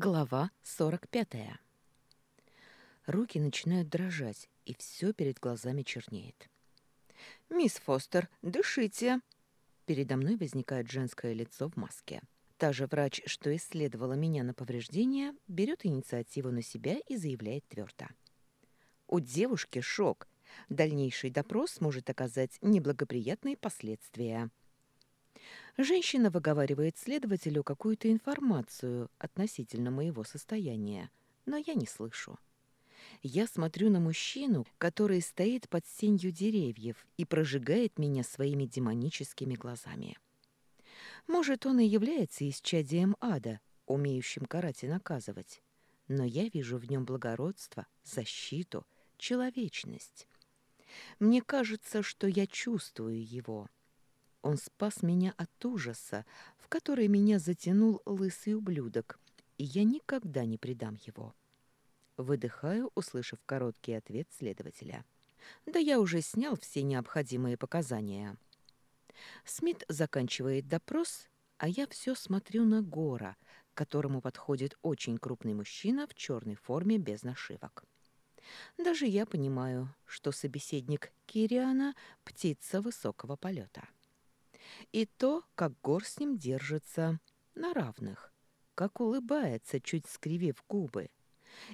Глава 45. Руки начинают дрожать, и все перед глазами чернеет. «Мисс Фостер, дышите!» Передо мной возникает женское лицо в маске. Та же врач, что исследовала меня на повреждения, берет инициативу на себя и заявляет твердо. «У девушки шок. Дальнейший допрос может оказать неблагоприятные последствия». Женщина выговаривает следователю какую-то информацию относительно моего состояния, но я не слышу. Я смотрю на мужчину, который стоит под сенью деревьев и прожигает меня своими демоническими глазами. Может, он и является исчадием ада, умеющим карать и наказывать, но я вижу в нем благородство, защиту, человечность. Мне кажется, что я чувствую его — он спас меня от ужаса, в который меня затянул лысый ублюдок, и я никогда не предам его. Выдыхаю, услышав короткий ответ следователя. Да я уже снял все необходимые показания. Смит заканчивает допрос, а я все смотрю на Гора, к которому подходит очень крупный мужчина в черной форме без нашивок. Даже я понимаю, что собеседник Кириана — птица высокого полета и то, как Гор с ним держится на равных, как улыбается, чуть скривив губы,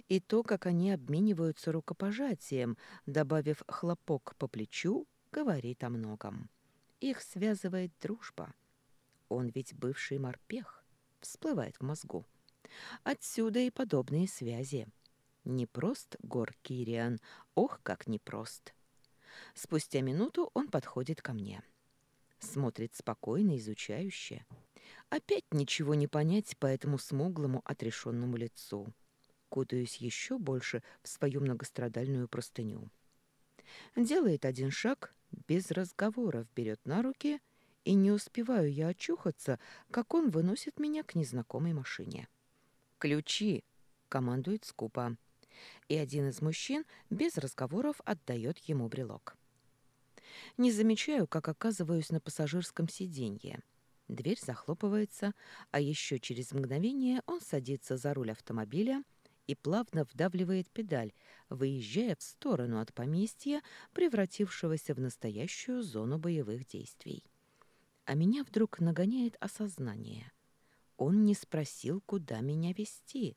и то, как они обмениваются рукопожатием, добавив хлопок по плечу, говорит о многом. Их связывает дружба. Он ведь бывший морпех, всплывает в мозгу. Отсюда и подобные связи. Непрост Гор Кириан, ох, как непрост. Спустя минуту он подходит ко мне. — Смотрит спокойно, изучающе. Опять ничего не понять по этому смуглому, отрешенному лицу. Кутаюсь еще больше в свою многострадальную простыню. Делает один шаг, без разговоров берет на руки, и не успеваю я очухаться, как он выносит меня к незнакомой машине. «Ключи!» — командует скупо. И один из мужчин без разговоров отдает ему брелок. Не замечаю, как оказываюсь на пассажирском сиденье. Дверь захлопывается, а еще через мгновение он садится за руль автомобиля и плавно вдавливает педаль, выезжая в сторону от поместья, превратившегося в настоящую зону боевых действий. А меня вдруг нагоняет осознание. Он не спросил, куда меня вести,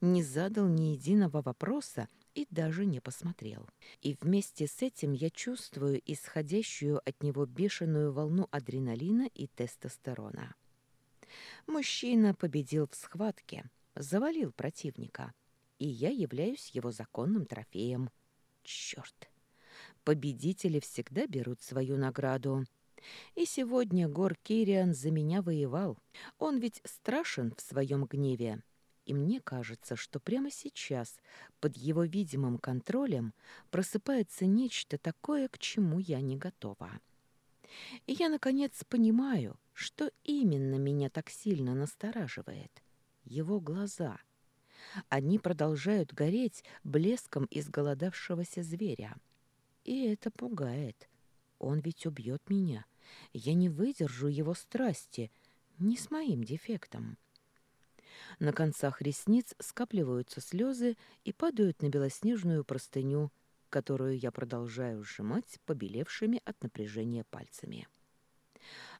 не задал ни единого вопроса, и даже не посмотрел. И вместе с этим я чувствую исходящую от него бешеную волну адреналина и тестостерона. Мужчина победил в схватке, завалил противника, и я являюсь его законным трофеем. Черт! Победители всегда берут свою награду. И сегодня Гор Кириан за меня воевал. Он ведь страшен в своем гневе и мне кажется, что прямо сейчас под его видимым контролем просыпается нечто такое, к чему я не готова. И я, наконец, понимаю, что именно меня так сильно настораживает. Его глаза. Они продолжают гореть блеском изголодавшегося зверя. И это пугает. Он ведь убьет меня. Я не выдержу его страсти, не с моим дефектом. На концах ресниц скапливаются слезы и падают на белоснежную простыню, которую я продолжаю сжимать побелевшими от напряжения пальцами.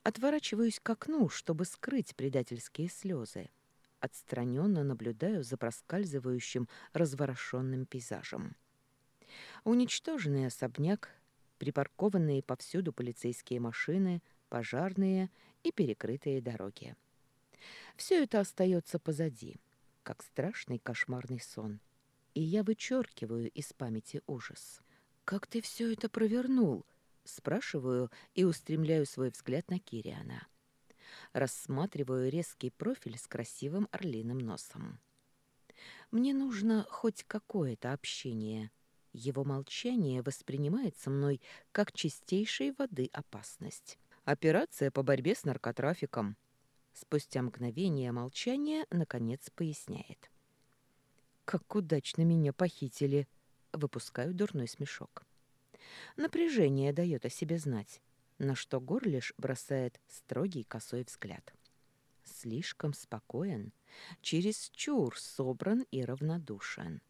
Отворачиваюсь к окну, чтобы скрыть предательские слезы. Отстраненно наблюдаю за проскальзывающим разворошенным пейзажем. Уничтоженный особняк, припаркованные повсюду полицейские машины, пожарные и перекрытые дороги. Все это остается позади, как страшный кошмарный сон. И я вычеркиваю из памяти ужас. «Как ты все это провернул?» Спрашиваю и устремляю свой взгляд на Кириана. Рассматриваю резкий профиль с красивым орлиным носом. Мне нужно хоть какое-то общение. Его молчание воспринимается мной как чистейшей воды опасность. Операция по борьбе с наркотрафиком — Спустя мгновение молчания, наконец, поясняет. «Как удачно меня похитили!» Выпускаю дурной смешок. Напряжение дает о себе знать, на что Горлиш бросает строгий косой взгляд. слишком спокоен, чересчур собран и равнодушен.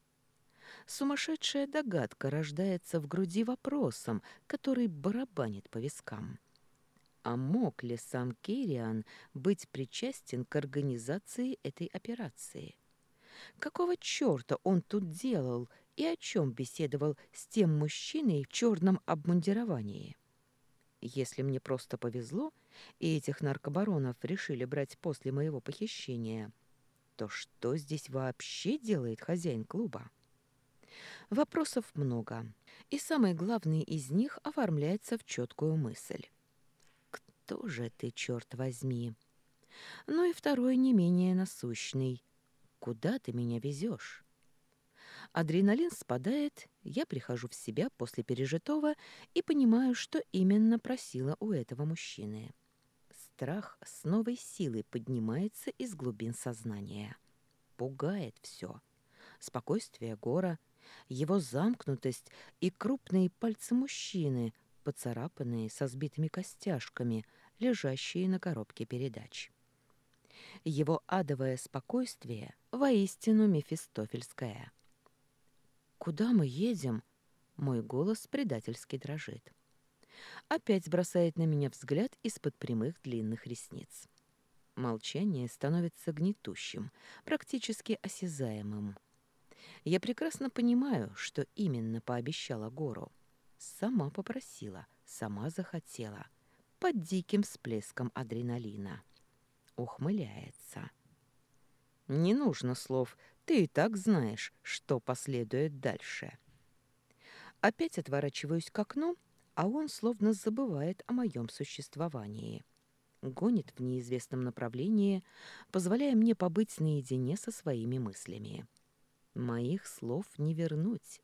Сумасшедшая догадка рождается в груди вопросом, который барабанит по вискам. А мог ли сам Кириан быть причастен к организации этой операции? Какого черта он тут делал и о чем беседовал с тем мужчиной в черном обмундировании? Если мне просто повезло, и этих наркобаронов решили брать после моего похищения, то что здесь вообще делает хозяин клуба? Вопросов много, и самый главный из них оформляется в четкую мысль. Кто же ты, черт возьми? Ну и второй не менее насущный. Куда ты меня везешь? Адреналин спадает, я прихожу в себя после пережитого и понимаю, что именно просила у этого мужчины. Страх с новой силой поднимается из глубин сознания. Пугает все. Спокойствие гора, его замкнутость и крупные пальцы мужчины, поцарапанные со сбитыми костяшками, лежащие на коробке передач. Его адовое спокойствие воистину мефистофельское. «Куда мы едем?» Мой голос предательски дрожит. Опять бросает на меня взгляд из-под прямых длинных ресниц. Молчание становится гнетущим, практически осязаемым. Я прекрасно понимаю, что именно пообещала Гору. Сама попросила, сама захотела, под диким всплеском адреналина. Ухмыляется. «Не нужно слов, ты и так знаешь, что последует дальше. Опять отворачиваюсь к окну, а он словно забывает о моем существовании. Гонит в неизвестном направлении, позволяя мне побыть наедине со своими мыслями. Моих слов не вернуть.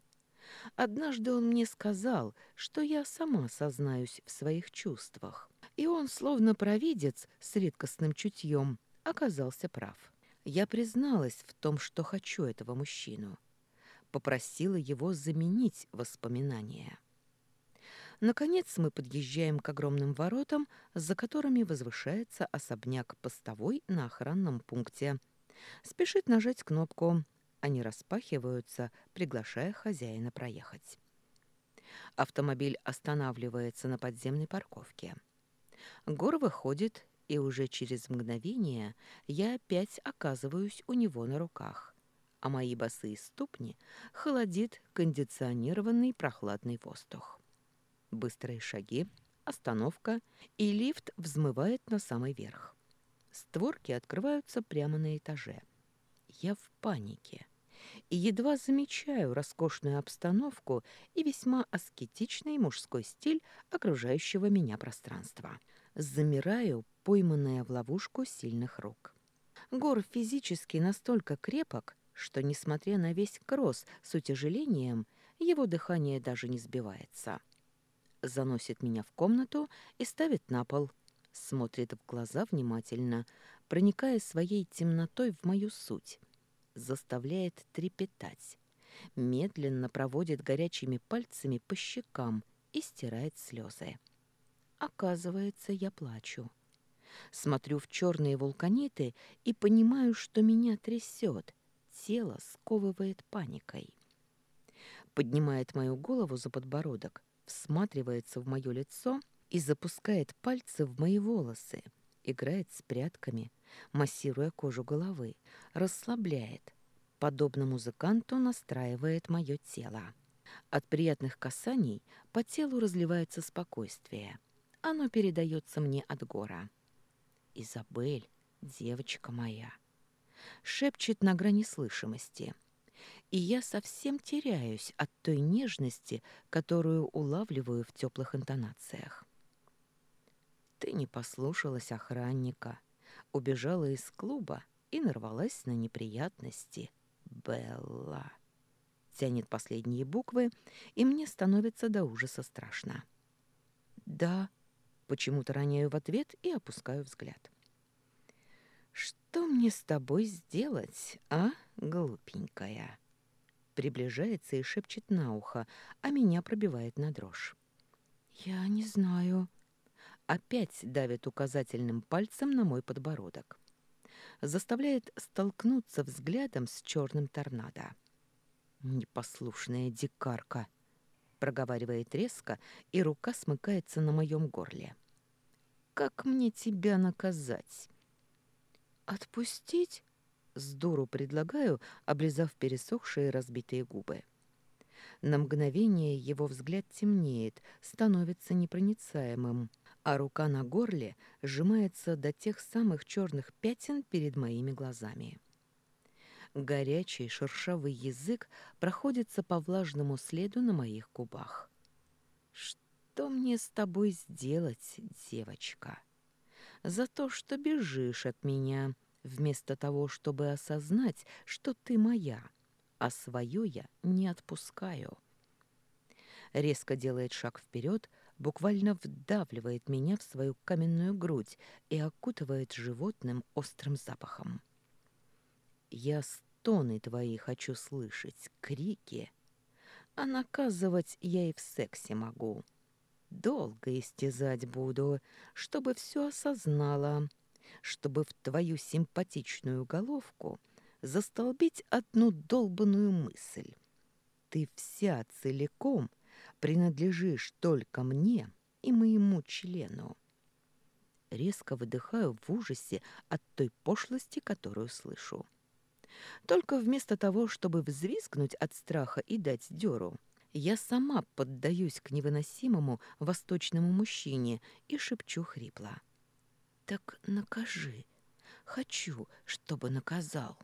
Однажды он мне сказал, что я сама сознаюсь в своих чувствах. И он, словно провидец с редкостным чутьем, оказался прав. Я призналась в том, что хочу этого мужчину. Попросила его заменить воспоминания. Наконец мы подъезжаем к огромным воротам, за которыми возвышается особняк постовой на охранном пункте. Спешит нажать кнопку. Они распахиваются, приглашая хозяина проехать. Автомобиль останавливается на подземной парковке. Гор выходит и уже через мгновение я опять оказываюсь у него на руках, а мои босые ступни холодит кондиционированный прохладный воздух. Быстрые шаги, остановка, и лифт взмывает на самый верх. Створки открываются прямо на этаже. Я в панике и едва замечаю роскошную обстановку и весьма аскетичный мужской стиль окружающего меня пространства. Замираю, пойманная в ловушку сильных рук. Гор физически настолько крепок, что, несмотря на весь кросс с утяжелением, его дыхание даже не сбивается. Заносит меня в комнату и ставит на пол. Смотрит в глаза внимательно, проникая своей темнотой в мою суть. Заставляет трепетать. Медленно проводит горячими пальцами по щекам и стирает слезы. Оказывается, я плачу. Смотрю в черные вулканиты и понимаю, что меня трясет, тело сковывает паникой. Поднимает мою голову за подбородок, всматривается в мое лицо и запускает пальцы в мои волосы, играет с прядками, массируя кожу головы, расслабляет, подобно музыканту настраивает мое тело. От приятных касаний по телу разливается спокойствие. Оно передается мне от гора. «Изабель, девочка моя!» Шепчет на грани слышимости. И я совсем теряюсь от той нежности, которую улавливаю в теплых интонациях. Ты не послушалась охранника, убежала из клуба и нарвалась на неприятности. Белла. Тянет последние буквы, и мне становится до ужаса страшно. Да, Почему-то роняю в ответ и опускаю взгляд. «Что мне с тобой сделать, а, глупенькая?» Приближается и шепчет на ухо, а меня пробивает на дрожь. «Я не знаю». Опять давит указательным пальцем на мой подбородок. заставляет столкнуться взглядом с черным торнадо. «Непослушная дикарка!» — проговаривает резко, и рука смыкается на моем горле. «Как мне тебя наказать?» «Отпустить?» — с дуру предлагаю, облизав пересохшие разбитые губы. На мгновение его взгляд темнеет, становится непроницаемым, а рука на горле сжимается до тех самых черных пятен перед моими глазами. Горячий шершавый язык проходится по влажному следу на моих губах. «Что мне с тобой сделать, девочка? За то, что бежишь от меня, вместо того, чтобы осознать, что ты моя, а свое я не отпускаю». Резко делает шаг вперед, буквально вдавливает меня в свою каменную грудь и окутывает животным острым запахом. Я стоны твои хочу слышать, крики. А наказывать я и в сексе могу. Долго истязать буду, чтобы все осознала, чтобы в твою симпатичную головку застолбить одну долбанную мысль. Ты вся целиком принадлежишь только мне и моему члену. Резко выдыхаю в ужасе от той пошлости, которую слышу. Только вместо того, чтобы взвизгнуть от страха и дать дёру, я сама поддаюсь к невыносимому восточному мужчине и шепчу хрипло. «Так накажи. Хочу, чтобы наказал».